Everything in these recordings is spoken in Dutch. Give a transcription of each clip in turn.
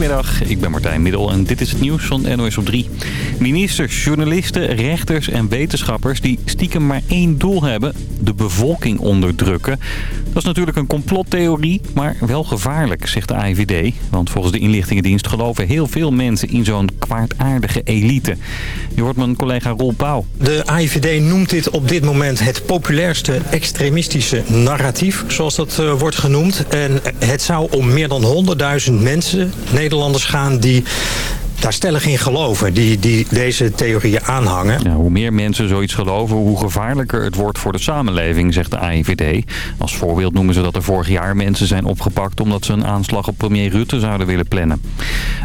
Goedemiddag, ik ben Martijn Middel en dit is het nieuws van NOS op 3. Ministers, journalisten, rechters en wetenschappers die stiekem maar één doel hebben. De bevolking onderdrukken. Dat is natuurlijk een complottheorie, maar wel gevaarlijk, zegt de AIVD. Want volgens de inlichtingendienst geloven heel veel mensen in zo'n kwaadaardige elite. Je hoort mijn collega Roel Pauw. De AIVD noemt dit op dit moment het populairste extremistische narratief, zoals dat uh, wordt genoemd. En het zou om meer dan 100.000 mensen, Nederlanders gaan, die daar stellig in geloven, die, die deze theorieën aanhangen. Ja, hoe meer mensen zoiets geloven, hoe gevaarlijker het wordt voor de samenleving, zegt de AIVD. Als voorbeeld noemen ze dat er vorig jaar mensen zijn opgepakt... omdat ze een aanslag op premier Rutte zouden willen plannen.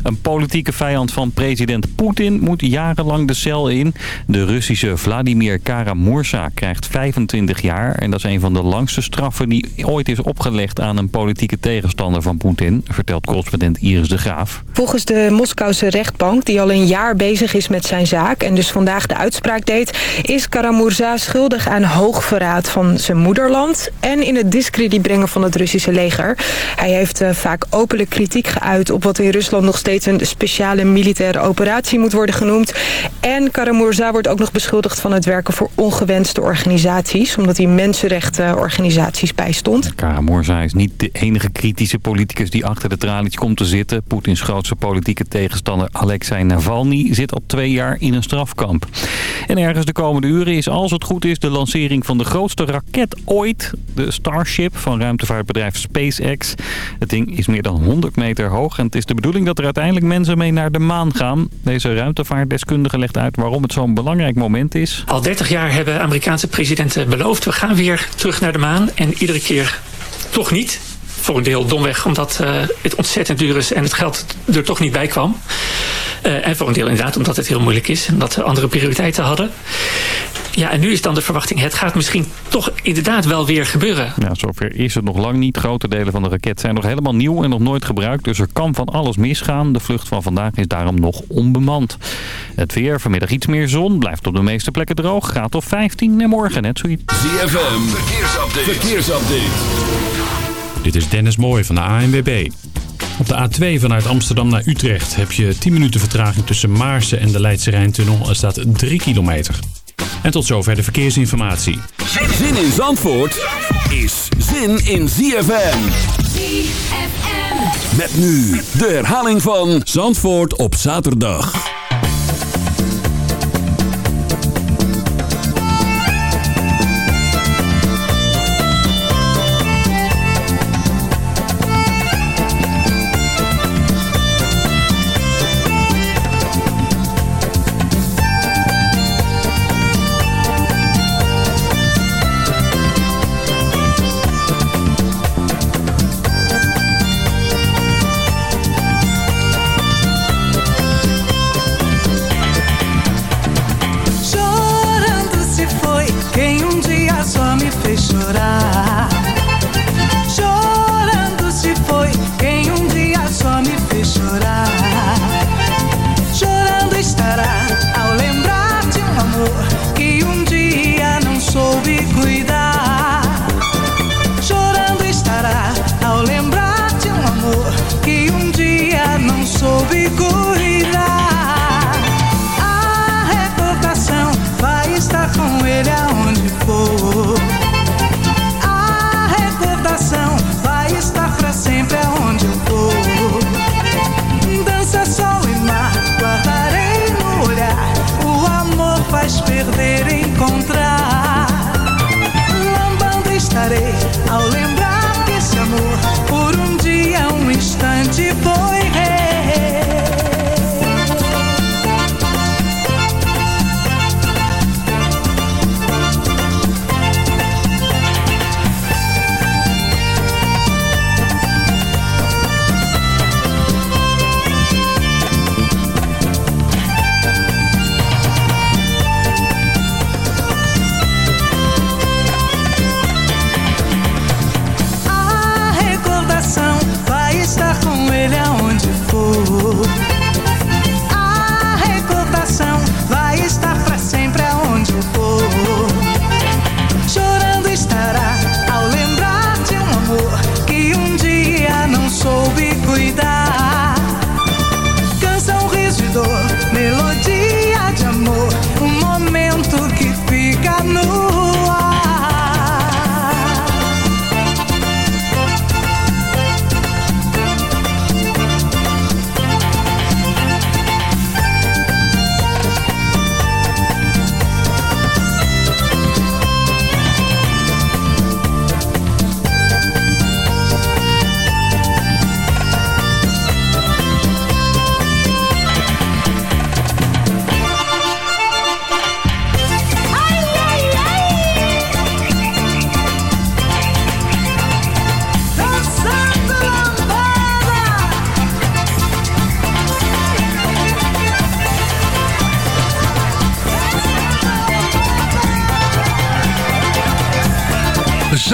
Een politieke vijand van president Poetin moet jarenlang de cel in. De Russische Vladimir Karamursa krijgt 25 jaar... en dat is een van de langste straffen die ooit is opgelegd aan een politieke tegenstander van Poetin... vertelt correspondent Iris de Graaf. Volgens de Moskouse rechtbank, die al een jaar bezig is met zijn zaak... en dus vandaag de uitspraak deed... is Karamurza schuldig aan hoogverraad van zijn moederland... en in het discrediet brengen van het Russische leger. Hij heeft uh, vaak openlijk kritiek geuit op wat in Rusland nog steeds... een speciale militaire operatie moet worden genoemd. En Karamurza wordt ook nog beschuldigd van het werken voor ongewenste organisaties... omdat hij mensenrechtenorganisaties bijstond. Karamurza is niet de enige kritische politicus die achter de tralies komt te zitten. Poetins grootste politieke tegenstander Alexei Navalny zit al twee jaar in een strafkamp. En ergens de komende uren is, als het goed is, de lancering van de grootste raket ooit. De Starship van ruimtevaartbedrijf SpaceX. Het ding is meer dan 100 meter hoog en het is de bedoeling dat er uiteindelijk mensen mee naar de maan gaan. Deze ruimtevaartdeskundige legt uit waarom het zo'n belangrijk moment is. Al 30 jaar hebben Amerikaanse presidenten beloofd, we gaan weer terug naar de maan. En iedere keer toch niet voor een deel domweg omdat uh, het ontzettend duur is en het geld er toch niet bij kwam. Uh, en voor een deel inderdaad omdat het heel moeilijk is en dat ze andere prioriteiten hadden. Ja, en nu is dan de verwachting, het gaat misschien toch inderdaad wel weer gebeuren. Ja, zover is het nog lang niet. Grote delen van de raket zijn nog helemaal nieuw en nog nooit gebruikt. Dus er kan van alles misgaan. De vlucht van vandaag is daarom nog onbemand. Het weer, vanmiddag iets meer zon. Blijft op de meeste plekken droog. Gaat op 15 en morgen net zoiets. ZFM, verkeersupdate. verkeersupdate. Dit is Dennis Mooij van de ANWB. Op de A2 vanuit Amsterdam naar Utrecht heb je 10 minuten vertraging tussen Maarsen en de Leidse Rijntunnel. Er staat 3 kilometer. En tot zover de verkeersinformatie. Zin in Zandvoort is zin in ZFM. ZFM. Met nu de herhaling van Zandvoort op zaterdag. be good.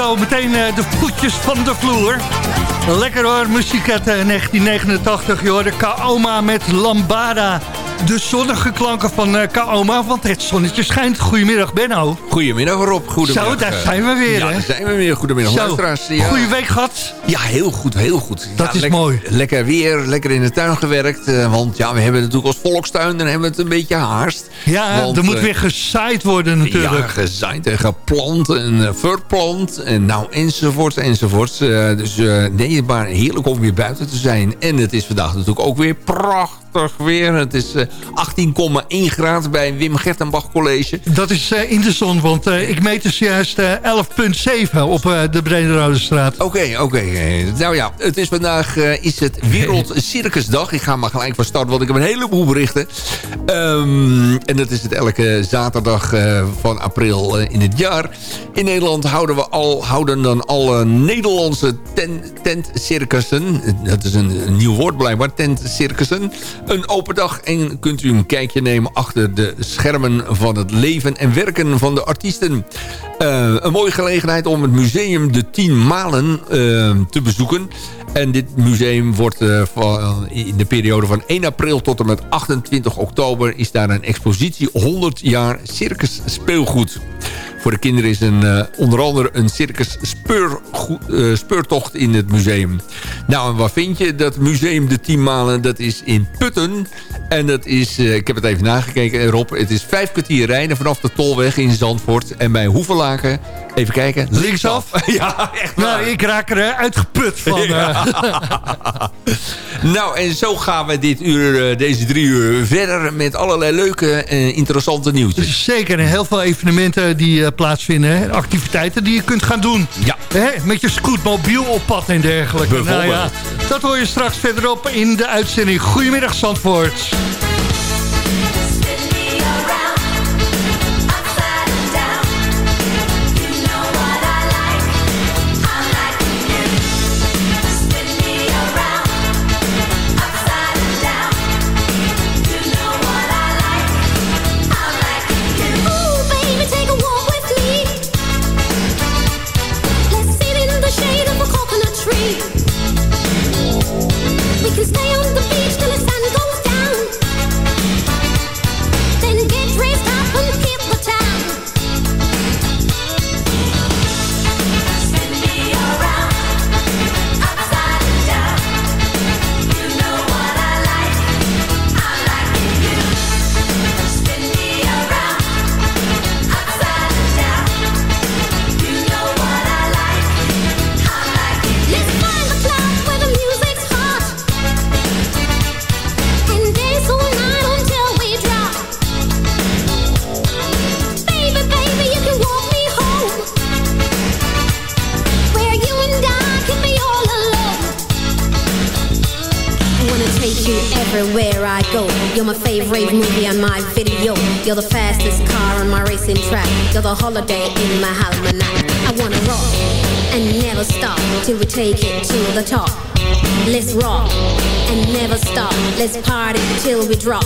Zo meteen de voetjes van de vloer. Lekker hoor, muziek uit 1989. Je de Kaoma met Lambada de zonnige klanken van uh, Kaoma, want het zonnetje schijnt. Goedemiddag, Benno. Goedemiddag, Rob. Goedemiddag. Zo, daar zijn we weer, ja, hè? daar zijn we weer. Goedemiddag, luisteraars. Ja. Goeie week gehad? Ja, heel goed, heel goed. Dat is mooi. Lekker weer, lekker in de tuin gewerkt. Uh, want ja, we hebben natuurlijk als volkstuin, dan hebben we het een beetje haast. Ja, want, er moet uh, weer gezaaid worden natuurlijk. Ja, gezaaid en geplant en verplant. En nou, enzovoort, enzovoort. dus nee, maar heerlijk om weer buiten te zijn. En het is vandaag natuurlijk ook weer prachtig weer. Het is uh, 18,1 graden bij Wim Gertenbach College. Dat is uh, in de zon, want uh, ik meet dus juist 11,7 op de Brederode straat. Oké, okay, oké. Okay. Nou ja, het is vandaag is het Wereld Circusdag. Ik ga maar gelijk van start, want ik heb een heleboel berichten. Um, en dat is het elke zaterdag van april in het jaar. In Nederland houden we al, houden dan alle Nederlandse ten, tentcircussen. Dat is een, een nieuw woord blijkbaar, tentcircussen een open dag en kunt u een kijkje nemen achter de schermen van het leven en werken van de artiesten. Uh, een mooie gelegenheid om het museum De Tien Malen uh, te bezoeken. En dit museum wordt uh, van, in de periode van 1 april tot en met 28 oktober... is daar een expositie 100 jaar circus speelgoed. Voor de kinderen is een, uh, onder andere een circus speur, uh, speurtocht in het museum. Nou, en waar vind je dat museum de Tien Malen? Dat is in Putten. En dat is, uh, ik heb het even nagekeken, Rob. Het is vijf kwartier rijden vanaf de Tolweg in Zandvoort. En bij Hoevelaken, even kijken, linksaf. ja, echt waar. Nou, ik raak er uitgeput van. Ja. nou, en zo gaan we dit uur, deze drie uur verder met allerlei leuke en interessante nieuwtjes. Zeker, en heel veel evenementen die plaatsvinden. Activiteiten die je kunt gaan doen. Ja. Hè? Met je scootmobiel op pad en dergelijke. Nou ja, dat hoor je straks verderop in de uitzending. Goedemiddag Zandvoort. Track. Holiday in my almanac. I wanna rock and never stop till we take it to the top. Let's rock and never stop. Let's party till we drop.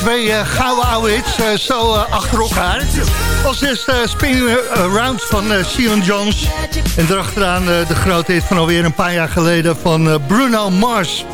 Twee eh, gouden oude hits eh, zo eh, achter elkaar. Als eerste uh, Spinning Around van uh, Sion Jones. En erachteraan uh, de grote hit van alweer een paar jaar geleden van uh, Bruno Mars.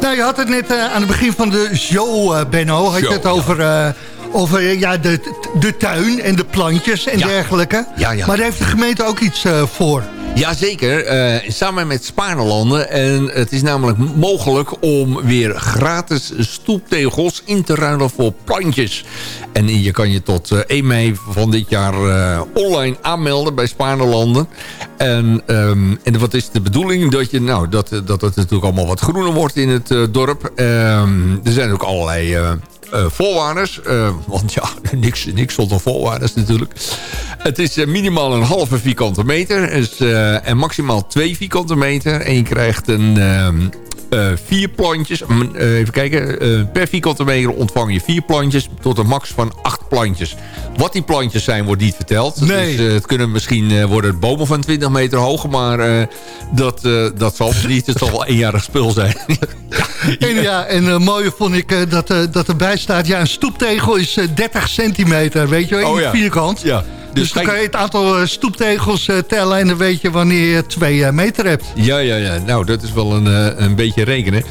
Nou, je had het net aan het begin van de show, Benno. Had je het over, over ja, de, de tuin en de plantjes en Ja. dergelijke. Ja, ja. Maar daar heeft de gemeente ook iets voor. Jazeker, eh samen met Spaarlanden. En het is namelijk mogelijk om weer gratis stoeptegels in te ruilen voor plantjes. En je kan je tot eh, 1 mei van dit jaar eh, online aanmelden bij Spaarlanden. En, ehm, en wat is de bedoeling? Dat, je, nou, dat, dat het natuurlijk allemaal wat groener wordt in het eh, dorp. Ehm, er zijn ook allerlei... eh, voorwaarders. eh, want ja, niks, niks zonder voorwaarders natuurlijk. Het is eh, minimaal een halve vierkante meter. Dus, en maximaal twee vierkante meter. En je krijgt een... eh, vier plantjes. Eh, even kijken. eh, per vierkante meter ontvang je vier plantjes. Tot een max van acht plantjes. Wat die plantjes zijn, wordt niet verteld. Nee. Dus, het kunnen misschien worden bomen van 20 meter hoog. Maar dat, dat zal niet. Het zal wel eenjarig spul zijn. En ja, en uh, mooie vond ik uh, dat, uh, dat erbij staat... ja, een stoeptegel is 30 centimeter, weet je wel, in Oh ja. vierkant. ja. Dus, dan kan je het aantal stoeptegels tellen... en dan weet je wanneer je twee meter hebt. Ja, ja, ja. Nou, dat is wel een, eh, een beetje rekenen.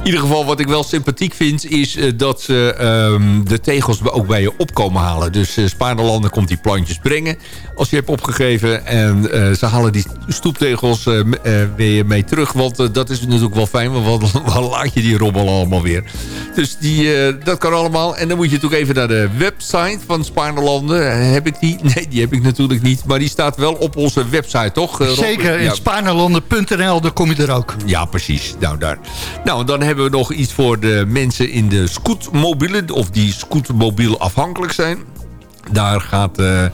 In ieder geval, wat ik wel sympathiek vind... is eh, dat ze ehm, de tegels ook bij je opkomen halen. Dus uh, Spaarlanden komt die plantjes brengen... als je hebt opgegeven. En eh, ze halen die stoeptegels eh, eh, weer mee terug. Want eh, dat is natuurlijk wel fijn. Want wat, laat je die rommel allemaal weer? Dus die, eh, dat kan allemaal. En dan moet je natuurlijk even naar de website van Spaarlanden. Heb ik die? Nee, die heb ik natuurlijk niet. Maar die staat wel op onze website, toch? eh? Zeker, in Ja. spaarnelanden.nl, daar kom je er ook. Ja, precies. Nou, daar. Nou, dan hebben we nog iets voor de mensen in de scootmobielen... of die scootmobiel afhankelijk zijn. Daar gaat eh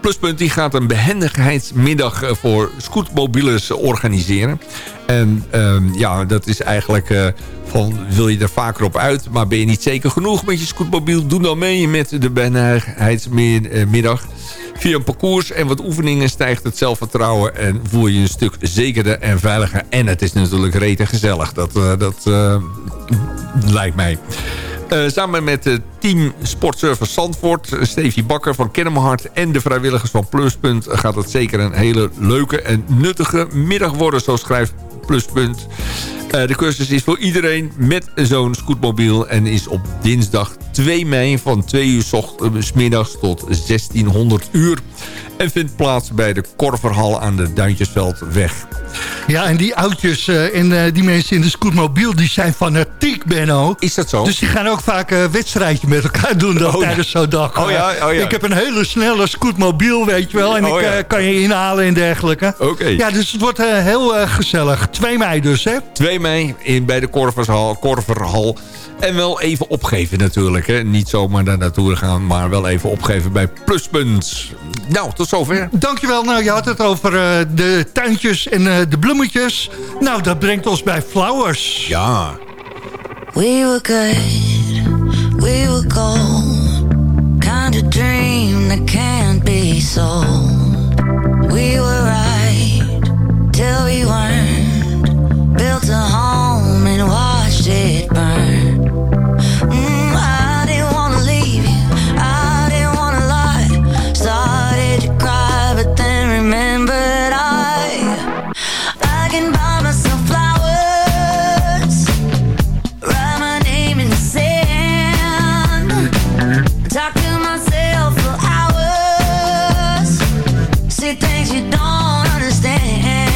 Pluspunt die gaat een behendigheidsmiddag eh, voor scootmobielers organiseren. En ehm, ja, dat is eigenlijk van wil je er vaker op uit... maar ben je niet zeker genoeg met je scootmobiel... doe dan mee met de behendigheidsmiddag. Via een parcours en wat oefeningen stijgt het zelfvertrouwen... en voel je een stuk zekerder en veiliger. En het is natuurlijk rete gezellig. Dat, eh, dat eh, lijkt mij. Eh, samen met het team Sportservice Zandvoort... Stevie Bakker van Kennemerhart en de vrijwilligers van Pluspunt... gaat het zeker een hele leuke en nuttige middag worden... zo schrijft Pluspunt. Eh, de cursus is voor iedereen met zo'n scootmobiel... en is op dinsdag 2 mei van 2 uur s ochtends middags tot 1600 uur... en vindt plaats bij de Korverhal aan de Duintjesveldweg. Ja, en die oudjes eh, en eh, die mensen in de scootmobiel... die zijn fanatiek, Benno. Is dat zo? Dus die gaan ook vaak een wedstrijdje met elkaar doen Oh, tijdens zo'n dag. Oh, ja, oh, ja. Ik heb een hele snelle scootmobiel, weet je wel. En Oh, ik ja. eh, kan je inhalen en dergelijke. Oké. Ja, dus het wordt eh, heel eh, gezellig. 2 mei dus, hè? 2 mei in, bij de Korverhal, Korverhal. En wel even opgeven natuurlijk. Hè. Niet zomaar daar naartoe gaan, maar wel even opgeven bij Pluspunt. Nou, tot zover. Dankjewel. Nou, je had het over eh, de tuintjes en eh, de bloemetjes. Nou, dat brengt ons bij Flowers. Ja. We were good, we were gold. Kind of dream that can't be sold. We were right till we weren't. Built a home and watched it burn. Mm, I didn't wanna leave you, I didn't wanna lie. Started to cry, but then remembered I, I can buy myself flowers. Write my name in the sand. Talk to myself for hours. Things you don't understand.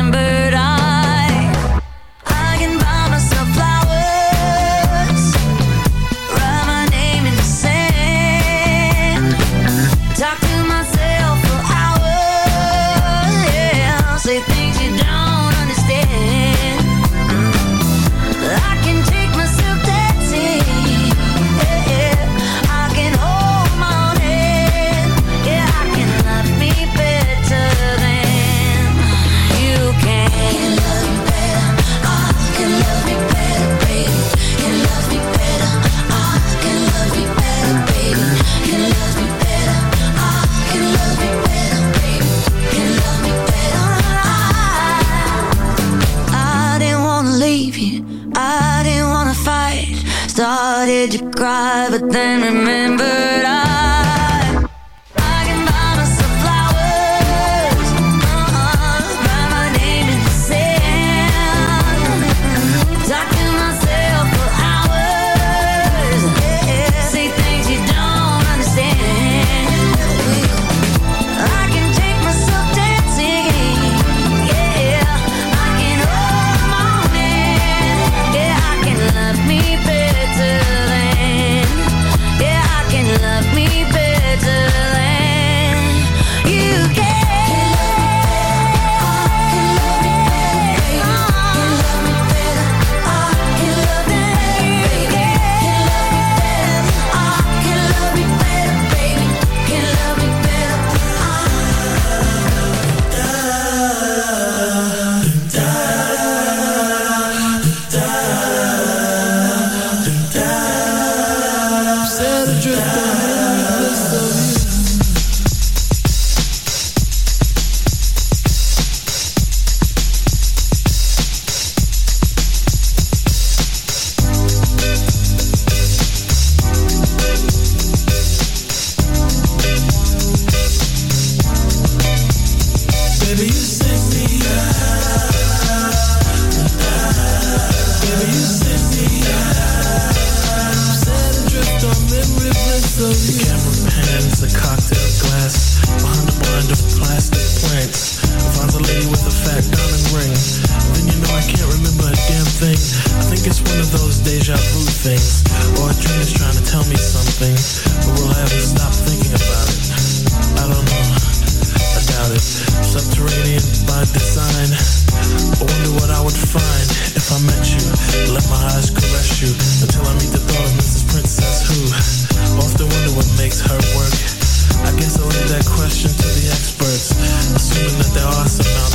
something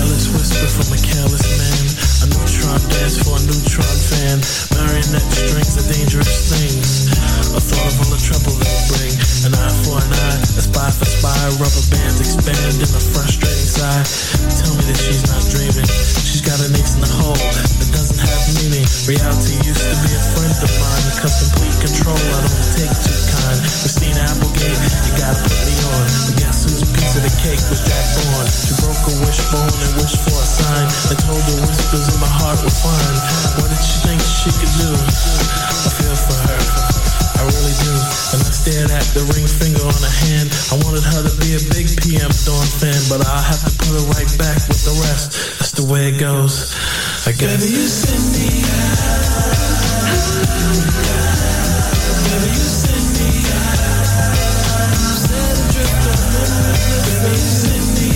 careless whisper from a careless man. Neutron dance for a neutron fan. Marionette strings are dangerous things. A thought of all the trouble they bring. An eye for an eye, a spy for spy. Rubber bands expand in a frustrating sigh. Tell me that she's not dreaming. She's got an ace in the hole that doesn't have meaning. Reality used to be a friend of mine. Cause complete control, I don't take too Christina Applegate, you gotta put me on. But guess whose piece of the cake was Jack Bourne? She broke a wishbone and wished for a sign. And told the whispers in my heart were fine. What did she think she could do? I feel for her. I really do. And I stared at the ring finger on her hand. I wanted her to be a big PM Dawn fan, but I'll have to put her right back with the rest. That's the way it goes. I guess. Baby, you send me Baby, you send me Baby, you send me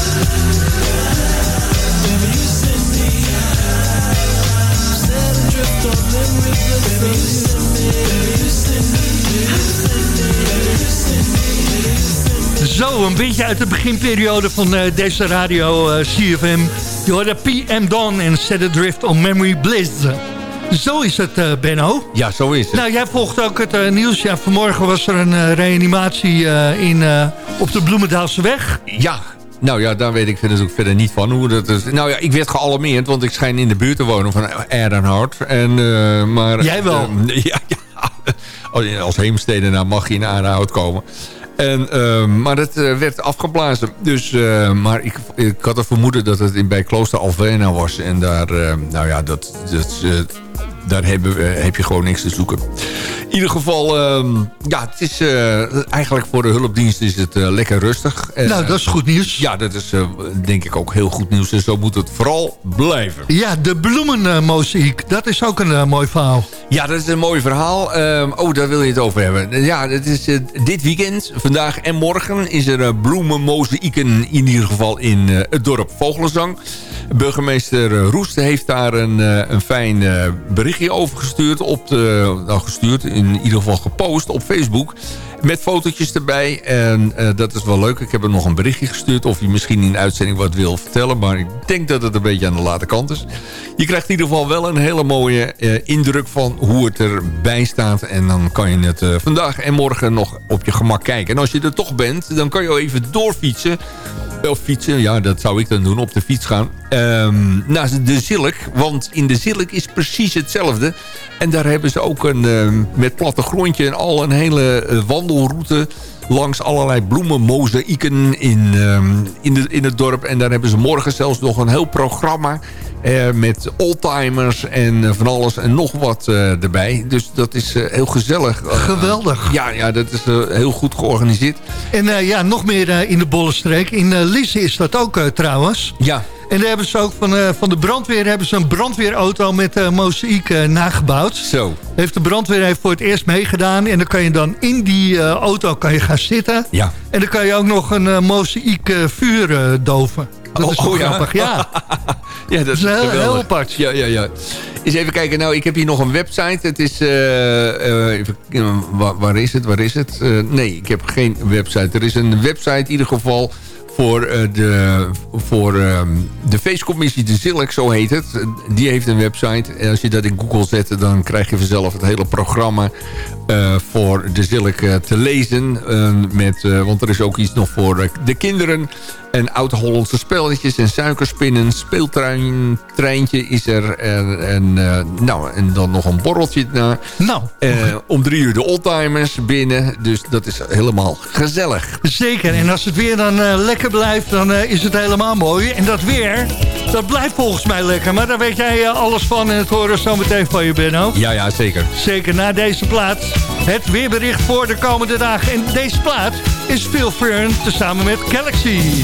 Baby, Zo, een beetje uit de beginperiode van eh, deze radio eh, CFM. Je hoorde PM Dawn en Set Adrift on Memory Bliss. Zo is het, eh, Benno. Ja, zo is het. Nou, jij volgt ook het nieuws. Ja, vanmorgen was er een reanimatie in, op de Bloemendaalse weg. Ja, nou ja, daar weet ik natuurlijk verder niet van. Hoe dat is. Nou ja, ik werd gealarmeerd, want ik schijn in de buurt te wonen van Erdenhout. En, maar, Jij wel? ja, ja. Als heemstedenaar mag je in Aardenhout komen. En, eh, maar het eh, werd afgeblazen. Dus, eh, maar ik, ik had het vermoeden dat het in, bij Klooster Alvena was. En daar, eh, nou ja, dat, dat, daar hebben, we- heb je gewoon niks te zoeken. In ieder geval, ehm, ja, het is eh, eigenlijk voor de hulpdienst is het eh, lekker rustig. Nou, dat is goed nieuws. Ja, dat is eh, denk ik ook heel goed nieuws. En zo moet het vooral blijven. Ja, de bloemenmozaïek. Dat is ook een eh, mooi verhaal. Ja, dat is een mooi verhaal. Ehm, oh, daar wil je het over hebben. Ja, het is eh, dit weekend, vandaag en morgen... is er uh, bloemenmozaïeken in ieder geval in eh, het dorp Vogelenzang. Burgemeester eh, Roest heeft daar een, eh, een fijn eh, berichtje over gestuurd. Op de, nou, gestuurd, in ieder geval gepost op Facebook... Met fotootjes erbij. En dat is wel leuk. Ik heb hem nog een berichtje gestuurd. Of hij misschien in de uitzending wat wil vertellen. Maar ik denk dat het een beetje aan de late kant is. Je krijgt in ieder geval wel een hele mooie indruk van hoe het erbij staat. En dan kan je het vandaag en morgen nog op je gemak kijken. En als je er toch bent, dan kan je even doorfietsen. Of fietsen, ja, dat zou ik dan doen, op de fiets gaan. Ehm naar de Zilk, want in de Zilk is precies hetzelfde. En daar hebben ze ook een, ehm, met plattegrondje en al een hele eh, wandelroute langs allerlei bloemenmozaïeken in, ehm, in, de, in het dorp. En daar hebben ze morgen zelfs nog een heel programma eh, met oldtimers en eh, van alles en nog wat eh, erbij. Dus dat is heel gezellig. Geweldig. Ja, ja dat is heel goed georganiseerd. En ja, nog meer in de Bollenstreek. In Lisse is dat ook trouwens. Ja. En daar hebben ze ook van, van de brandweer hebben ze een brandweerauto met uh, mozaïek nagebouwd. Zo. Heeft de brandweer heeft voor het eerst meegedaan. En dan kan je dan in die auto kan je gaan zitten. Ja. En dan kan je ook nog een uh, mozaïek uh, vuur uh, doven. Dat Oh, is toch oh, ja? grappig, ja. Ja, dat is heel- heel apart. Ja, ja, ja. Eens even kijken. Nou, ik heb hier nog een website. Het is... eh, eh, even, eh, waar, waar is het? Waar is het? Eh, nee, ik heb geen website. Er is een website in ieder geval voor, de, voor ehm, de feestcommissie De Zilk, zo heet het. Die heeft een website. En als je dat in Google zet, dan krijg je vanzelf het hele programma voor De Zilk te lezen. Met, want er is ook iets nog voor de kinderen. En oud-Hollandse spelletjes en suikerspinnen. Speeltrein, treintje is er. En, en, eh, nou, en dan nog een borreltje na. Nou. om drie uur de oldtimers binnen. Dus dat is helemaal gezellig. Zeker, en als het weer dan eh, lekker blijft, dan eh, is het helemaal mooi. En dat weer, dat blijft volgens mij lekker. Maar daar weet jij eh, alles van en het horen zo meteen van je, Benno. Ja, ja, zeker. Zeker, na deze plaats het weerbericht voor de komende dagen. En deze plaats is Phil Fern tezamen met Galaxy.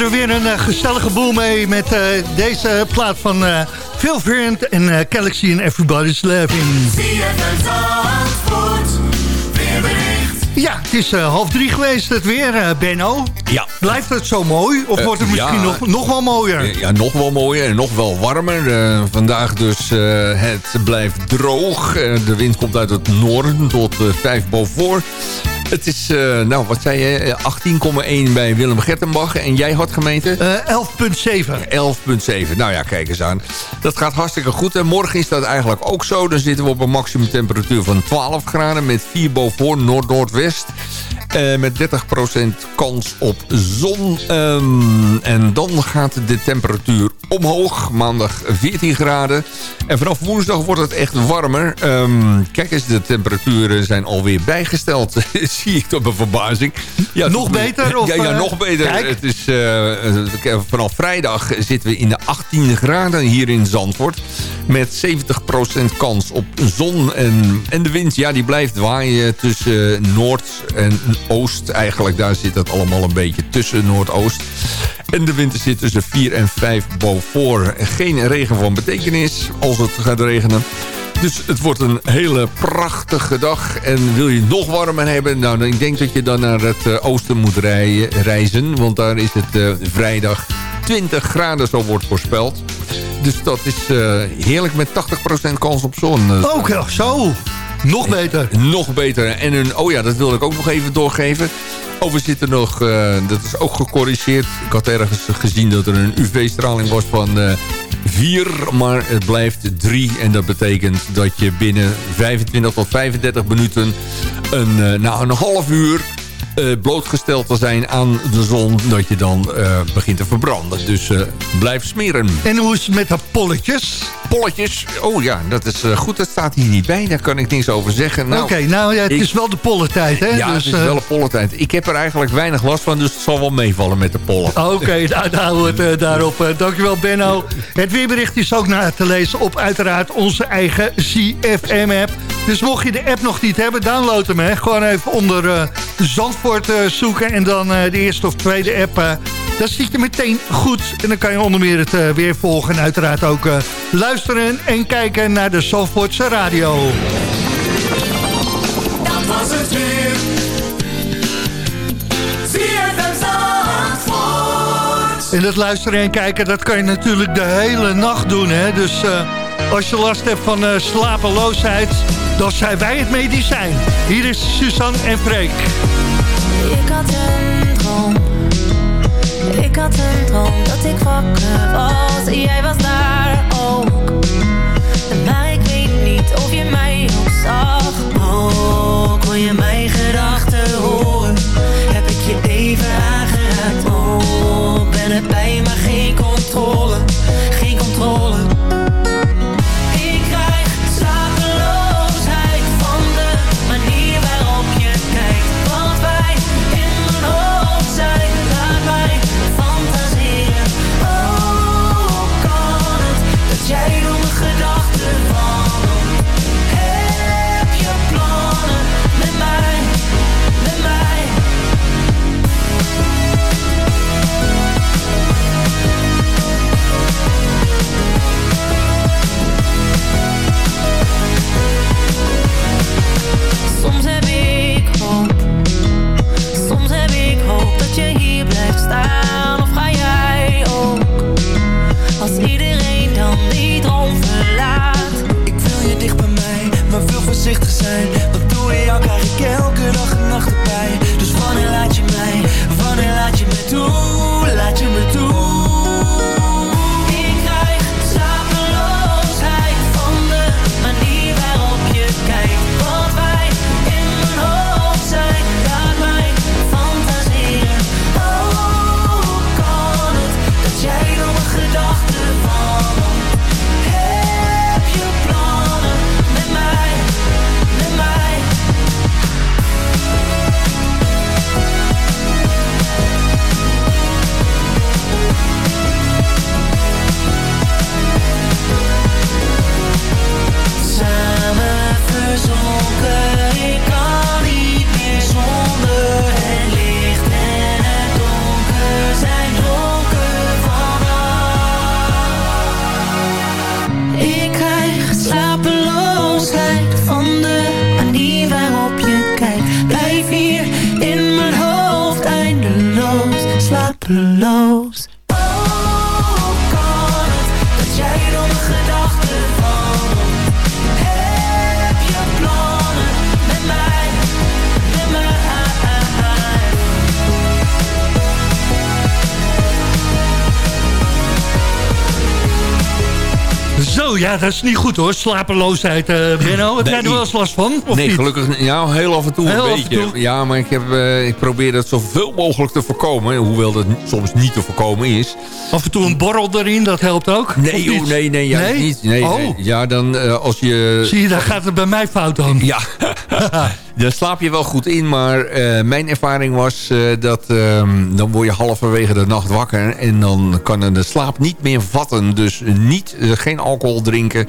Er weer een eh, gezellige boel mee met eh, deze plaat van eh Phil Vriend en Galaxy en Everybody's Laughing. Ja, het is half drie geweest, het weer, eh, Benno. Ja. Blijft het zo mooi of wordt het misschien ja. nog, nog wel mooier? Ja, nog wel mooier en nog wel warmer. Vandaag dus, het blijft droog. De wind komt uit het noorden tot 5 boven voor. Het is, eh, nou wat zei je, 18,1 bij Willem Gertenbach. En jij had gemeten? 11,7. 11,7. Nou ja, kijk eens aan. Dat gaat hartstikke goed. En morgen is dat eigenlijk ook zo. Dan zitten we op een maximum temperatuur van 12 graden... met 4 boven noord-noordwest. Uh, met 30% kans op zon. Um, en dan gaat de temperatuur omhoog. Maandag 14 graden. En vanaf woensdag wordt het echt warmer. Um, kijk eens, de temperaturen zijn alweer bijgesteld. Zie ik tot mijn verbazing. Ja, nog beter? Of, ja, ja, nog beter. Kijk. Het is, uh, vanaf vrijdag zitten we in de 18 graden hier in Zandvoort. Met 70% kans op zon. En, en de wind, ja, die blijft waaien tussen noord en oost. Eigenlijk, daar zit het allemaal een beetje tussen noordoost. En de winter zit tussen 4 en 5 boven. Geen regen van betekenis als het gaat regenen. Dus het wordt een hele prachtige dag. En wil je het nog warmer hebben? Nou, ik denk dat je dan naar het uh, oosten moet reizen. Want daar is het uh, vrijdag 20 graden, zo wordt voorspeld. Dus dat is uh, heerlijk met 80% kans op zon. Ook oh, zo. Nog beter. Nog beter. En een, oh ja, dat wilde ik ook nog even doorgeven. Oh, we zitten nog, uh, dat is ook gecorrigeerd. Ik had ergens gezien dat er een UV-straling was van uh, 4, maar het blijft 3. En dat betekent dat je binnen 25 tot 35 minuten een, nou, een half uur blootgesteld te zijn aan de zon... dat je dan uh, begint te verbranden. Dus uh, blijf smeren. En hoe is het met de polletjes? Polletjes? Oh ja, dat is goed. Dat staat hier niet bij. Daar kan ik niks over zeggen. Nou, Oké, okay, nou ja, het ik, is wel de pollentijd, hè? Ja, dus, het is wel de pollentijd. Ik heb er eigenlijk weinig last van, dus het zal wel meevallen met de pollen. Oké, okay, nou, daar houden we het daarop. dankjewel, Benno. Het weerbericht is ook na te lezen op uiteraard onze eigen CFM-app. Dus mocht je de app nog niet hebben, download hem. Hè. Gewoon even onder uh, Zandvoort uh, zoeken en dan uh, de eerste of tweede app. dan zit je meteen goed. En dan kan je onder meer het weer volgen. En uiteraard ook luisteren en kijken naar de Zandvoortse radio. Dat was het weer. En dat luisteren en kijken, dat kan je natuurlijk de hele nacht doen. Hè? Dus als je last hebt van slapeloosheid dan zijn wij het medicijn. Hier is Suzanne en Freek. Ik had een droom. Ik had een droom dat ik wakker was. Jij was daar ook. Maar ik weet niet of je mij ook zag. Oh, kon je mijn voorzichtig zijn. Wat doe je al, krijg Yes. Is niet goed hoor. Slapeloosheid, eh Benno. Heb jij er wel eens last van? Of nee, niet? gelukkig ja, heel af en toe Heel een beetje. toe. Ja, maar ik, heb, eh, ik probeer dat zoveel mogelijk te voorkomen. Hoewel dat soms niet te voorkomen is. Af en toe een borrel erin, dat helpt ook? Nee, niet? nee, nee, Nee? niet. Nee, Oh. nee. Ja, dan eh, als je... Zie je, daar gaat het bij mij fout dan. Ja, dan slaap je wel goed in. Maar mijn ervaring was dat ehm, dan word je halverwege de nacht wakker. En dan kan de slaap niet meer vatten. Dus niet, geen alcohol drinken.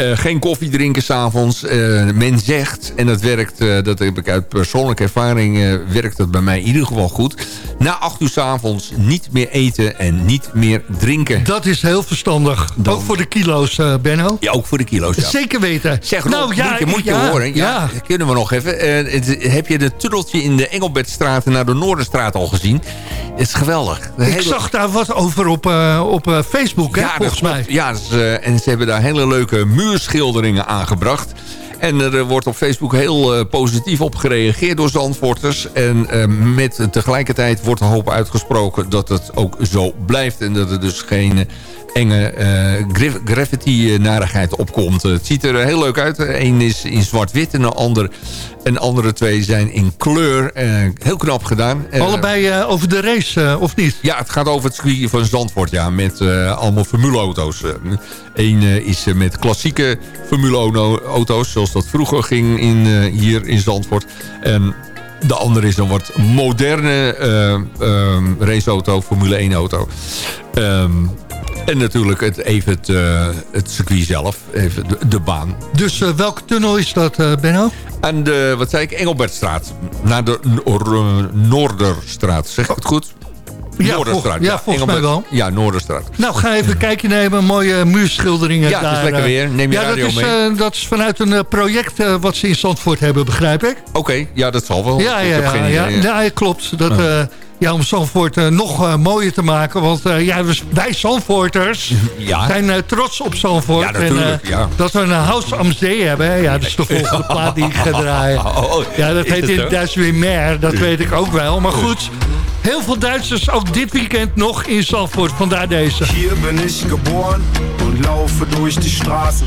eh, geen koffie drinken s'avonds. avonds. men zegt, en dat werkt, eh, dat heb ik uit persoonlijke ervaring... werkt dat bij mij in ieder geval goed. Na acht uur s'avonds niet meer eten en niet meer drinken. Dat is heel verstandig. Ook voor de kilo's, Benno. Ja, ook voor de kilo's, ja. Zeker weten. Zeg, Rob, nou, ja, moet je, moet je ja, horen. Ja, kunnen we nog even. Het- heb je de tunneltje in de Engelbertstraat naar de Noorderstraat al gezien? Het is geweldig. Ik zag daar wat over op, op Facebook, hè, volgens mij. Ja, en ze hebben daar hele leuke muurschilderingen aangebracht. En er eh, wordt op Facebook heel eh, positief op gereageerd door Zandvoorters. En eh, met tegelijkertijd wordt de hoop uitgesproken dat het ook zo blijft. En dat er dus geen enge eh, graf- graffiti-narigheid opkomt. het ziet er eh, heel leuk uit. Eén is in zwart-wit en de ander, en de andere twee zijn in kleur. Eh, heel knap gedaan. Eh, Allebei eh, over de race, eh, of niet? ja, het gaat over het circuit van Zandvoort, ja. Met eh, allemaal formuleauto's. Eén eh, is eh, met klassieke formuleauto's, zoals dat vroeger ging in, eh, hier in Zandvoort. En de andere is een wat moderne eh, ehm, raceauto, Formule 1 auto. Ehm, en natuurlijk het, even het, eh, het circuit zelf, even de, de baan. Dus eh, welke tunnel is dat, eh, Benno? Aan de, wat zei ik, Engelbertstraat. Naar de Noor- Noorderstraat, zeg ik het goed? Ja, Noorderstraat, vol- ja, volgens mij Engelbert- Ja, Noorderstraat. Nou, ga even een kijkje nemen. Mooie muurschilderingen Ja, het is daar. lekker eh. weer. Neem je ja, dat is, mee. dat is vanuit een project wat ze in Zandvoort hebben, begrijp ik. Oké, ja, dat zal wel. Ja, Ik ja, heb ja, geen ja, idee. ja, klopt. Dat, Ja. om Zandvoort eh, nog eh, mooier te maken. Want eh, ja, we- wij Zandvoorters Ja. zijn eh, trots op Zandvoort. Ja, natuurlijk, En, ja. Dat we een House am Zee hebben. hè. Ja, dat is de volgende plaat die ik ga draaien. Oh, oh, Ja, dat heet in Duits weer meer. Dat weet ik ook wel. Maar goed, heel veel Duitsers ook dit weekend nog in Zandvoort. Vandaar deze. Hier bin ich geboren und laufe durch die Straßen.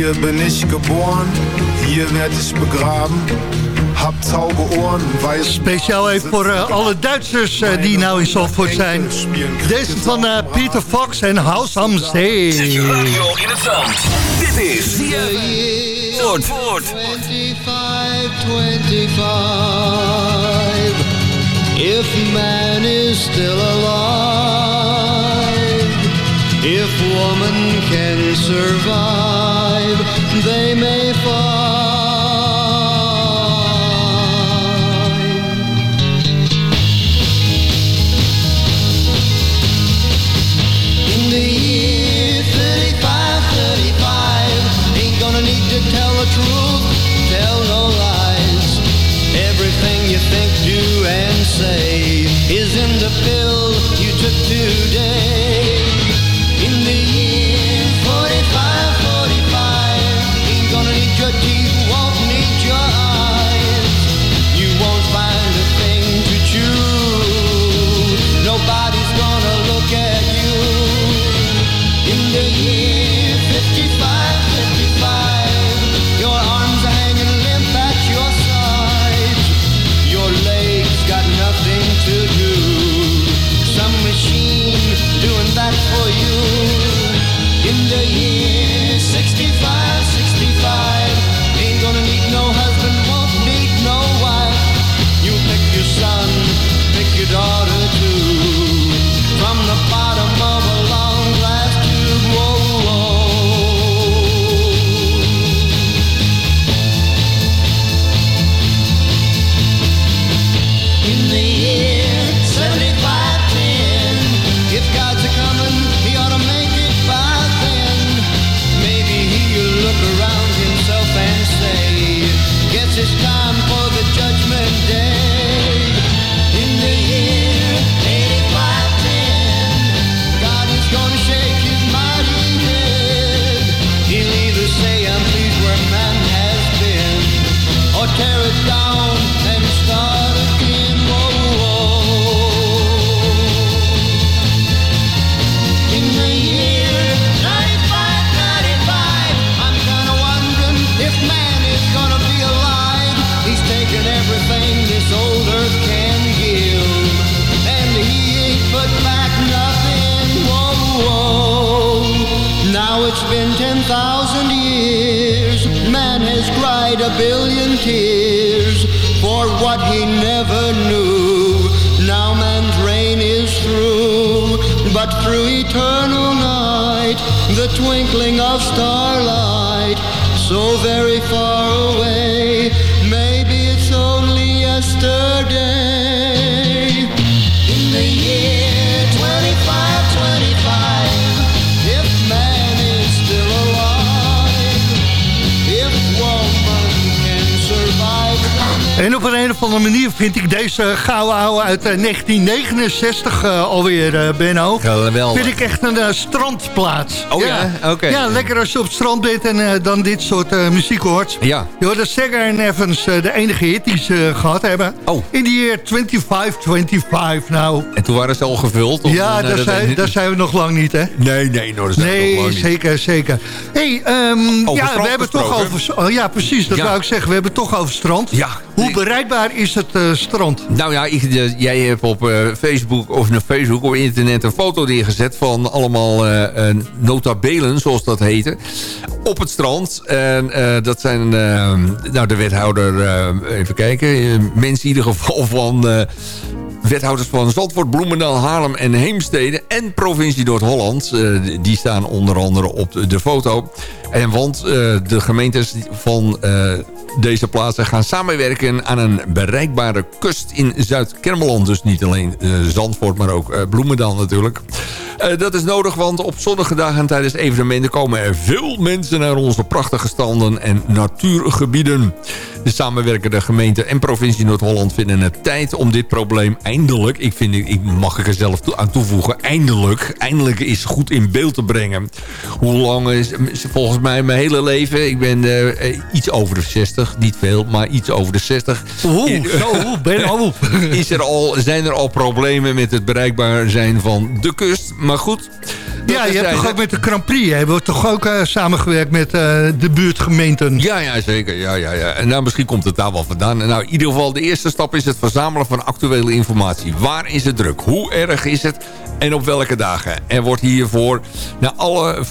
Hier bin ich geboren, hier werd ich begraben. Hab tauge Ohren, weiß... Speciaal even voor eh, alle Duitsers eh, die nou in Zandvoort zijn. Deze van eh, Peter Fox en House am See. Zet je radio in het zand. Dit is Zandvoort. 25, if man is still alive, if woman can survive, they may find. So very far away, maybe it's only yesterday. In the year 25, 25, if man is still alive, if woman can survive. Een of andere manier vind ik deze gouden ouwe uit eh, 1969 eh, alweer, eh, Benno. Geweldig. Vind ik echt een strandplaats. Oh ja? Oké. Ja, lekker als je op het strand bent en dan dit soort muziek hoort. Ja. Je dat Sager en Evans de enige hit die ze gehad hebben. Oh. In die year 2525 nou. En toen waren ze al gevuld? of- Ja, Nee, daar zijn, daar zijn we nog lang niet, hè? Nee, nee, no, dat zijn we nog Nee, lang niet. zeker, zeker. hey, ehm, ja, we hebben toch over... Oh, ja, precies, dat Ja. wou ik zeggen. We hebben toch over strand. Ja. Hoe bereikbaar is het eh, strand? Nou ja, eh, jij hebt op eh, Facebook of naar Facebook op internet een foto neergezet van allemaal notabelen, zoals dat heette, op het strand. En dat zijn nou, de wethouder, even kijken, mensen in ieder geval van... Wethouders van Zandvoort, Bloemendaal, Haarlem en Heemstede en provincie Noord-Holland. eh, die staan onder andere op de, foto. En want eh, de gemeentes van eh, deze plaatsen gaan samenwerken aan een bereikbare kust in Zuid-Kermeland. Dus niet alleen Zandvoort, maar ook Bloemendaal natuurlijk. Dat is nodig, want op zonnige dagen tijdens evenementen komen er veel mensen naar onze prachtige standen en natuurgebieden. De samenwerkende gemeente en provincie Noord-Holland vinden het tijd om dit probleem eindelijk, ik vind, ik mag ik er zelf toe- aan toevoegen, eindelijk, eindelijk is goed in beeld te brengen. Hoe lang is, volgens mij mijn hele leven, ik ben eh, eh, iets over de 60, niet veel, maar iets over de 60. Oeh, zo, Benno. Is er al, zijn er al problemen met het bereikbaar zijn van de kust? Maar goed. Ja, je hebt toch ook met de Grand Prix... hebben we toch ook eh, samengewerkt met eh, de buurtgemeenten. Ja, ja, zeker. Ja, ja, ja. En nou, misschien komt het daar wel vandaan. Nou, in ieder geval, de eerste stap is het verzamelen van actuele informatie. Waar is het druk? Hoe erg is het? En op welke dagen? Er wordt hiervoor naar alle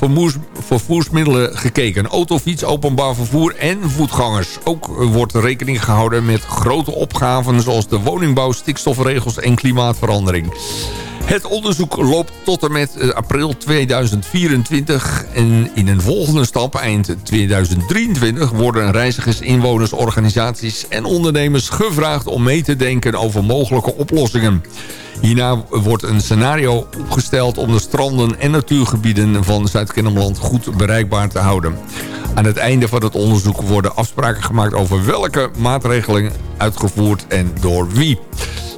vervoersmiddelen gekeken. Auto, fiets, openbaar vervoer en voetgangers. Ook wordt er rekening gehouden met grote opgaven... zoals de woningbouw, stikstofregels en klimaatverandering. Het onderzoek loopt tot en met eh, april 2024. En in een volgende stap, eind 2023... worden reizigers, inwoners, organisaties en ondernemers gevraagd... om mee te denken over mogelijke oplossingen. Hierna wordt een scenario opgesteld om de stranden en natuurgebieden van Zuid-Kennemerland goed bereikbaar te houden. Aan het einde van het onderzoek worden afspraken gemaakt over welke maatregelen uitgevoerd en door wie.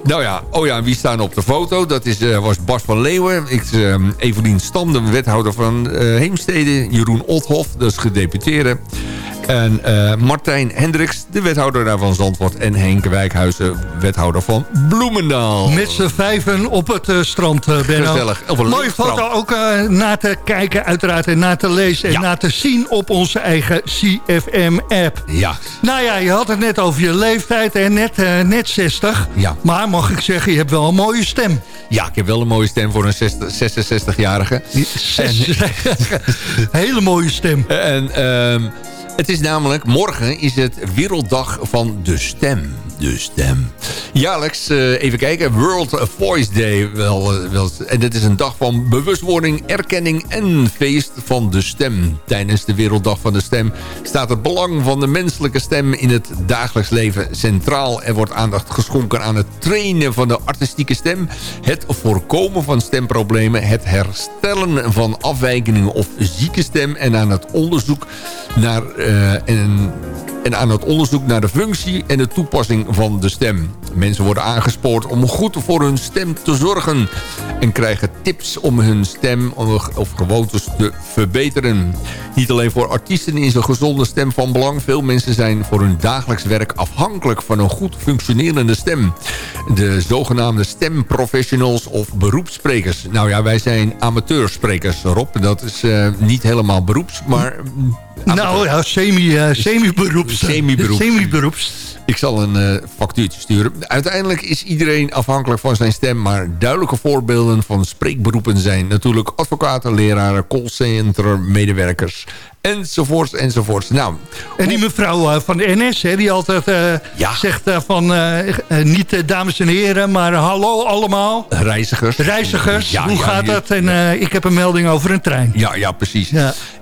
Nou ja, oh ja, wie staan op de foto? Dat is, eh, was Bas van Leeuwen. Ik, eh, Evelien Stam, de wethouder van eh, Heemstede. Jeroen Othoff, dat is gedeputeerde. En eh, Martijn Hendricks, de wethouder daar van Zandvoort. En Henk Wijkhuizen, wethouder van Bloemendaal. Met z'n vijven op het eh, strand, Benno. Gezellig. Mooie foto strand. ook na te kijken uiteraard en na te lezen en na te zien op onze eigen CFM-app. Ja. Nou ja, je had het net over je leeftijd en net, net 60. Ja. Maar mag ik zeggen, je hebt wel een mooie stem. Ja, ik heb wel een mooie stem voor een 60 66-jarige. Hele mooie stem. En ehm, het is namelijk, morgen is het Werelddag van de Stem. De stem. Jaarlijks, eh, even kijken, World Voice Day. Wel, eh, wel, en dit is een dag van bewustwording, erkenning en feest van de stem. Tijdens de Werelddag van de Stem staat het belang van de menselijke stem in het dagelijks leven centraal. Er wordt aandacht geschonken aan het trainen van de artistieke stem, het voorkomen van stemproblemen, het herstellen van afwijkingen of zieke stem en aan het onderzoek naar, eh, en, en aan het onderzoek naar de functie en de toepassing van de stem. Mensen worden aangespoord om goed voor hun stem te zorgen en krijgen tips om hun stem of gewoontes te verbeteren. Niet alleen voor artiesten is een gezonde stem van belang. Veel mensen zijn voor hun dagelijks werk afhankelijk van een goed functionerende stem. De zogenaamde stemprofessionals of beroepssprekers. Nou ja, wij zijn amateursprekers, Rob. Dat is eh, niet helemaal beroeps, maar... Nou ja, semi, eh, semi-beroeps. Semi-beroeps. Semi-beroeps. Ik zal een eh, factuurtje sturen. Uiteindelijk is iedereen afhankelijk van zijn stem... maar duidelijke voorbeelden van spreekberoepen zijn... natuurlijk advocaten, leraren, callcenter, medewerkers... enzovoorts, enzovoorts. Nou, En die mevrouw eh, van de NS, hè, die altijd eh, zegt van... niet dames en heren, maar hallo allemaal. reizigers. Reizigers, Ja, hoe ja, gaat dat? En ik heb een melding over een trein. Ja, ja precies.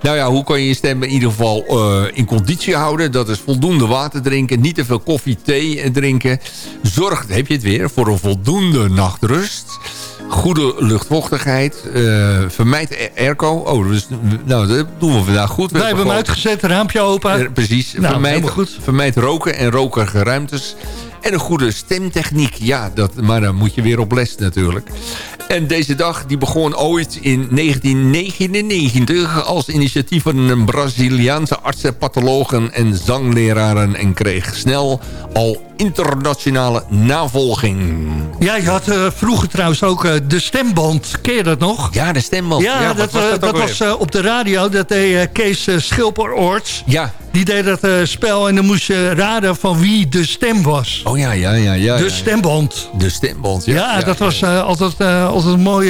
Nou ja, hoe kan je je stem in ieder geval in conditie houden? Dat is voldoende water drinken, niet te veel koffie, thee eh, drinken. Zorg, heb je het weer, voor een voldoende nachtrust. Goede luchtvochtigheid. eh, vermijd airco. Oh, dus, nou, dat doen we vandaag goed. We Wij hebben hem uitgezet, raampje open. Eh, precies. Nou, vermijd, goed. vermijd roken en rokerige ruimtes. En een goede stemtechniek. Ja, dat, maar dan moet je weer op les natuurlijk. En deze dag die begon ooit in 1999... als initiatief van een Braziliaanse artsen, pathologen en zangleraren... en kreeg snel al internationale navolging. Ja, je had eh, vroeger trouwens ook eh, de stemband. Ken je dat nog? Ja, de stemband. Ja, dat, was eh, dat was op de radio. Dat deed Kees Schilperoorts. Ja. Die deed dat eh, spel en dan moest je raden van wie de stem was. Oh ja, ja, ja. ja de ja. stemband. De stemband, ja. Ja, dat was eh, altijd, eh, altijd een mooi,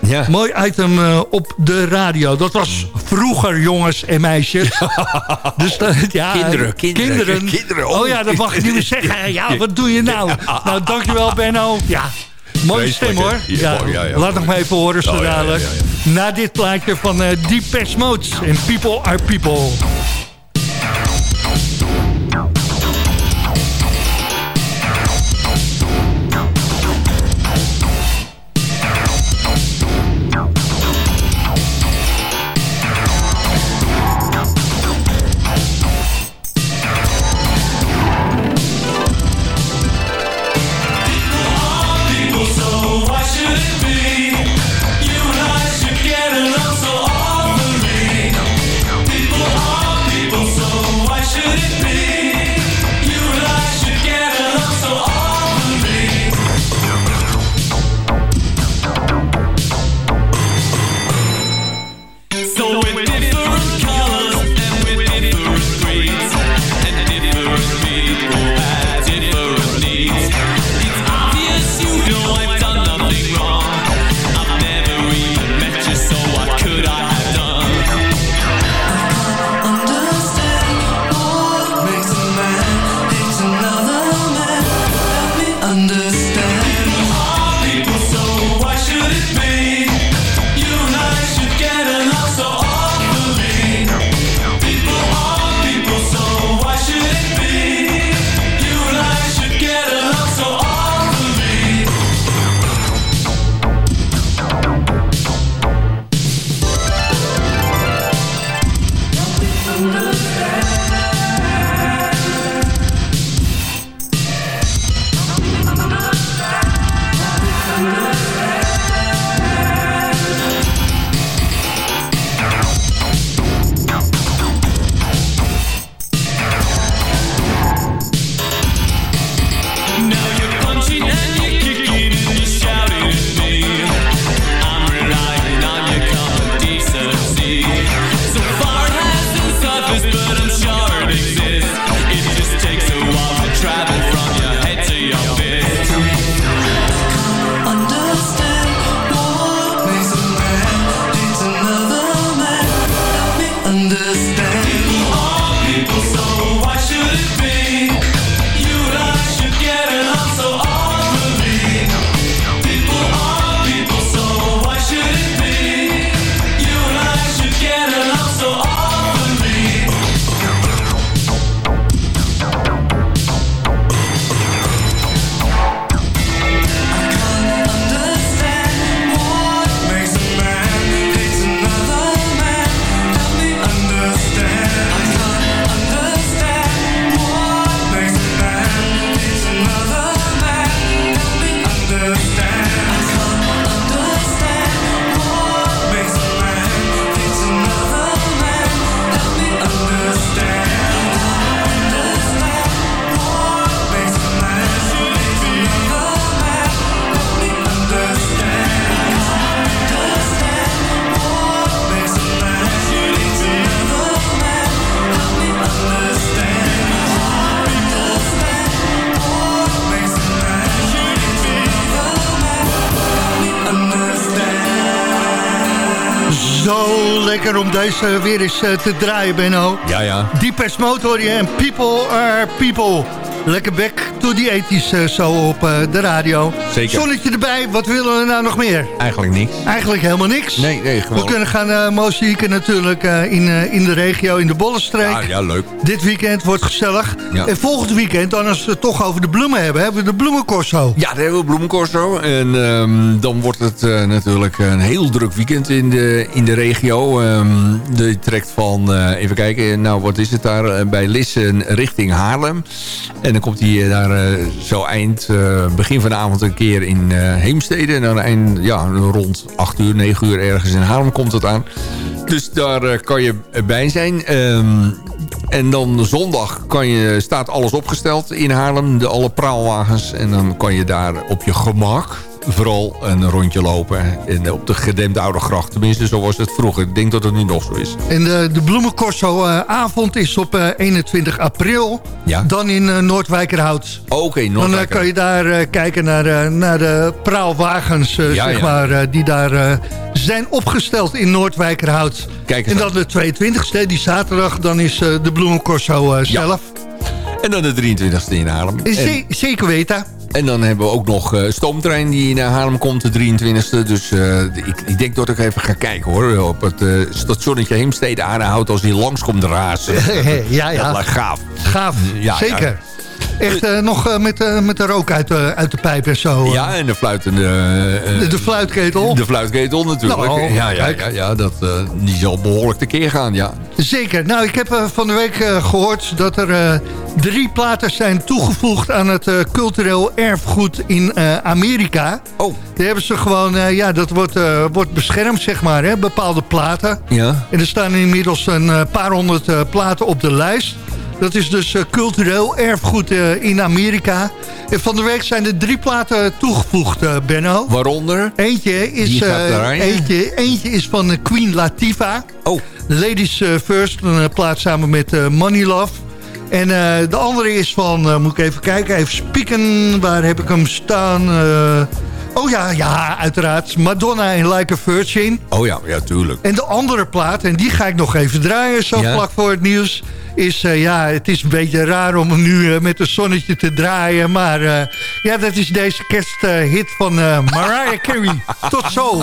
Ja. mooi item op de radio. Dat was vroeger, jongens en meisjes. dus, ja, Kinderen, kinderen, kinderen, Oh, oh. ja, dat mag ik niet meer zeggen. Ja, wat doe je nou? Nou, dankjewel Benno. Ja, Mooie stem hoor. Ja, Laat nog maar even horen zo Oh, ja, ja, dadelijk. ja, Na dit plaatje van uh, Deep Mode en People are. People, lekker om deze weer eens eh, te draaien, Benno. Ja, ja. Deepest Motor en People are People. Lekker back to the 80s eh, zo op eh, de radio. Zeker. Zonnetje erbij, wat willen we nou nog meer? Eigenlijk niks. Eigenlijk helemaal niks. Nee, nee, gewoon. We kunnen gaan uh, muzieken natuurlijk eh, in, eh, in de regio, in de Bollenstreek. Ja, ja, leuk. Dit weekend wordt gezellig. Ja. En volgend weekend, dan als we het toch over de bloemen hebben... hebben we de bloemencorso. Ja, daar hebben we bloemencorso. En ehm, dan wordt het eh, natuurlijk een heel druk weekend in de, in de regio. Ehm de trekt van, eh, even kijken, nou wat is het daar? eh, bij Lissen richting Haarlem. En dan komt hij eh, daar eh, zo eind, eh, begin van de avond een keer in eh, Heemstede. En dan eind, ja, rond 8 uur, 9 uur ergens in Haarlem komt het aan. Dus daar eh, kan je bij zijn. Ehm, en dan zondag kan je, staat alles opgesteld in Haarlem. De, alle praalwagens. En dan kan je daar op je gemak vooral een rondje lopen. En op de gedempte oude gracht. Tenminste, zo was het vroeger. Ik denk dat het nu nog zo is. En de, de bloemencorso-avond is op eh, 21 april. Ja. Dan in eh, Noordwijkerhout. Oké, Dan eh, Noordwijk. kan je daar eh, kijken naar, eh, naar de praalwagens eh, Ja, zeg ja. maar, eh, die daar eh, zijn opgesteld in Noordwijkerhout. Kijk eens en dan de 22e, die zaterdag, dan is eh, de bloemencorso eh, Ja. zelf. En dan de 23e in Haarlem. En- zeker weten. En dan hebben we ook nog uh, stoomtrein die naar Haarlem komt, de 23e. Dus uh, ik, ik, denk dat ik even ga kijken hoor. Op het uh, stationnetje Heemstede Aardenhout als die langskomt razen. ja, ja. Dat gaaf. Gaaf, ja, zeker. Ja. Echt uh, nog uh, met, uh, met de rook uit de, uit de pijp en zo. Ja, en de fluit en de... de, de fluitketel. De fluitketel natuurlijk. Nou, ja, ja, ja, ja, dat, die zal behoorlijk tekeer gaan, ja. Zeker. Nou, ik heb van de week gehoord dat er drie platen zijn toegevoegd aan het cultureel erfgoed in Amerika. Oh. Die hebben ze gewoon, ja, dat wordt, wordt beschermd, zeg maar, hè, bepaalde platen. Ja. En er staan inmiddels een paar honderd platen op de lijst. Dat is dus uh, cultureel erfgoed uh, in Amerika. En van de week zijn er drie platen toegevoegd, uh, Benno. Waaronder? Eentje is, eentje, eentje is van Queen Latifah. Oh. Ladies First, een plaat samen met Money Love. En de andere is van, moet ik even kijken, even spieken. Waar heb ik hem staan? Oh ja, ja, uiteraard. Madonna en Like a Virgin. Oh ja, ja, tuurlijk. En de andere plaat, en die ga ik nog even draaien zo ja. vlak voor het nieuws... is, uh, ja, het is een beetje raar om hem nu uh, met een zonnetje te draaien... maar uh, ja, dat is deze kersthit van Mariah Carey. Tot zo.